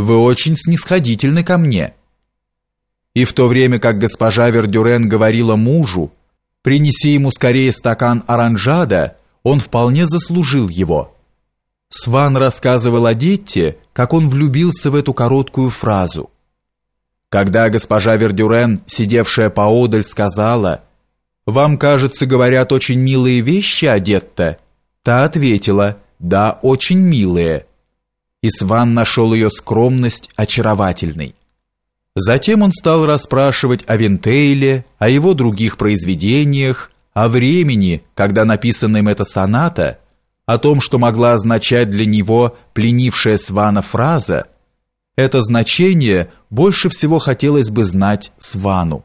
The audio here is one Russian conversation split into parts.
Вы очень снисходительны ко мне». И в то время как госпожа Вердюрен говорила мужу, «Принеси ему скорее стакан оранжада», он вполне заслужил его. Сван рассказывал о Детте, как он влюбился в эту короткую фразу. Когда госпожа Вердюрен, сидевшая поодаль, сказала «Вам, кажется, говорят очень милые вещи о Детте», та ответила «Да, очень милые». И Сван нашел ее скромность очаровательной. Затем он стал расспрашивать о Вентейле, о его других произведениях, о времени, когда написана им эта соната, о том, что могла означать для него пленившая Свана фраза, это значение больше всего хотелось бы знать Свану.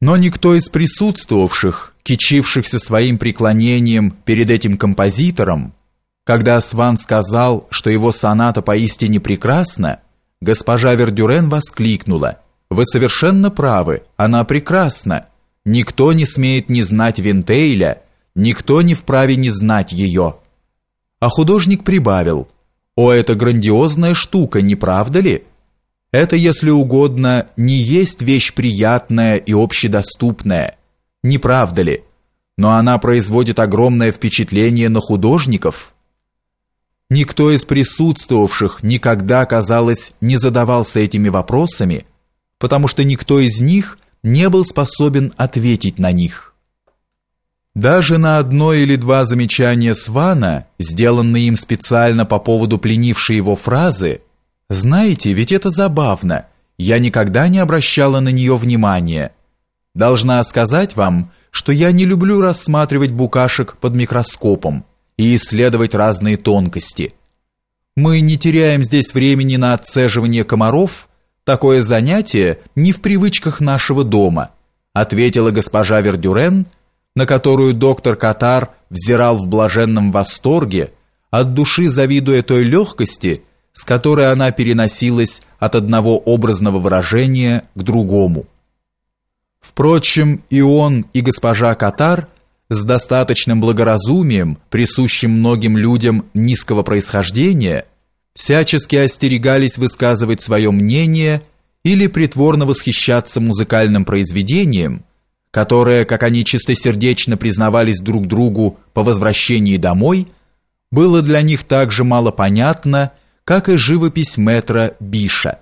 Но никто из присутствовавших, кичившихся своим преклонением перед этим композитором, когда Сван сказал, что его соната поистине прекрасна, госпожа Вердюрен воскликнула: "Вы совершенно правы, она прекрасна. Никто не смеет не знать Винтейля, никто не вправе не знать ее. А художник прибавил, «О, это грандиозная штука, не правда ли? Это, если угодно, не есть вещь приятная и общедоступная, не правда ли? Но она производит огромное впечатление на художников». Никто из присутствовавших никогда, казалось, не задавался этими вопросами, потому что никто из них не был способен ответить на них. Даже на одно или два замечания Свана, сделанные им специально по поводу пленившей его фразы, «Знаете, ведь это забавно, я никогда не обращала на нее внимания. Должна сказать вам, что я не люблю рассматривать букашек под микроскопом и исследовать разные тонкости. Мы не теряем здесь времени на отцеживание комаров, Такое занятие не в привычках нашего дома, ответила госпожа Вердюрен, на которую доктор Катар взирал в блаженном восторге, от души завидуя той легкости, с которой она переносилась от одного образного выражения к другому. Впрочем, и он, и госпожа Катар с достаточным благоразумием, присущим многим людям низкого происхождения, всячески остерегались высказывать свое мнение или притворно восхищаться музыкальным произведением, которое, как они чистосердечно признавались друг другу по возвращении домой, было для них так же мало понятно, как и живопись метра Биша.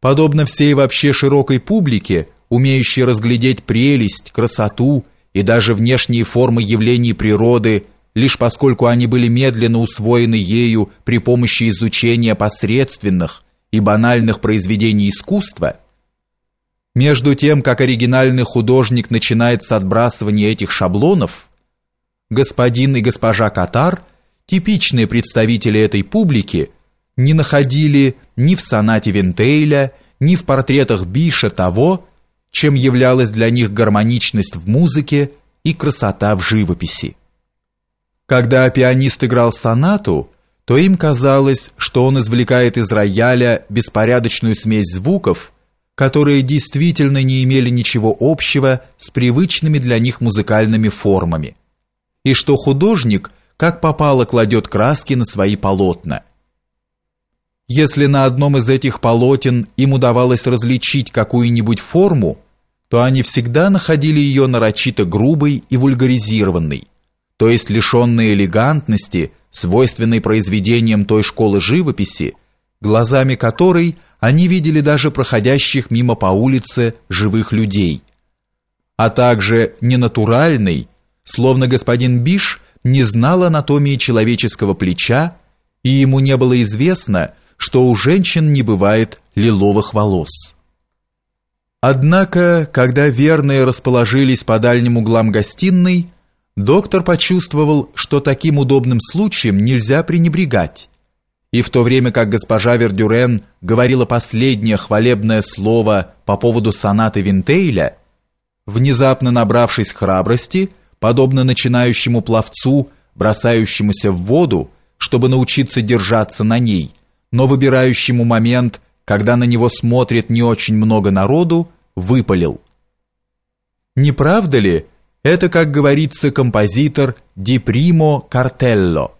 Подобно всей вообще широкой публике, умеющей разглядеть прелесть, красоту и даже внешние формы явлений природы – лишь поскольку они были медленно усвоены ею при помощи изучения посредственных и банальных произведений искусства, между тем, как оригинальный художник начинает с отбрасывания этих шаблонов, господин и госпожа Катар, типичные представители этой публики, не находили ни в сонате Вентейля, ни в портретах Биша того, чем являлась для них гармоничность в музыке и красота в живописи. Когда пианист играл сонату, то им казалось, что он извлекает из рояля беспорядочную смесь звуков, которые действительно не имели ничего общего с привычными для них музыкальными формами, и что художник как попало кладет краски на свои полотна. Если на одном из этих полотен им удавалось различить какую-нибудь форму, то они всегда находили ее нарочито грубой и вульгаризированной, то есть лишенные элегантности, свойственной произведениям той школы живописи, глазами которой они видели даже проходящих мимо по улице живых людей, а также ненатуральный, словно господин Биш не знал анатомии человеческого плеча, и ему не было известно, что у женщин не бывает лиловых волос. Однако, когда верные расположились по дальним углам гостиной, Доктор почувствовал, что таким удобным случаем нельзя пренебрегать. И в то время как госпожа Вердюрен говорила последнее хвалебное слово по поводу сонаты Винтейля, внезапно набравшись храбрости, подобно начинающему пловцу, бросающемуся в воду, чтобы научиться держаться на ней, но выбирающему момент, когда на него смотрит не очень много народу, выпалил. «Не правда ли, это, как говорится, композитор Ди Примо Картелло.